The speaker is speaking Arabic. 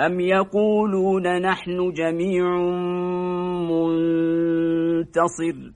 أم يقولون نحن جميع منتصر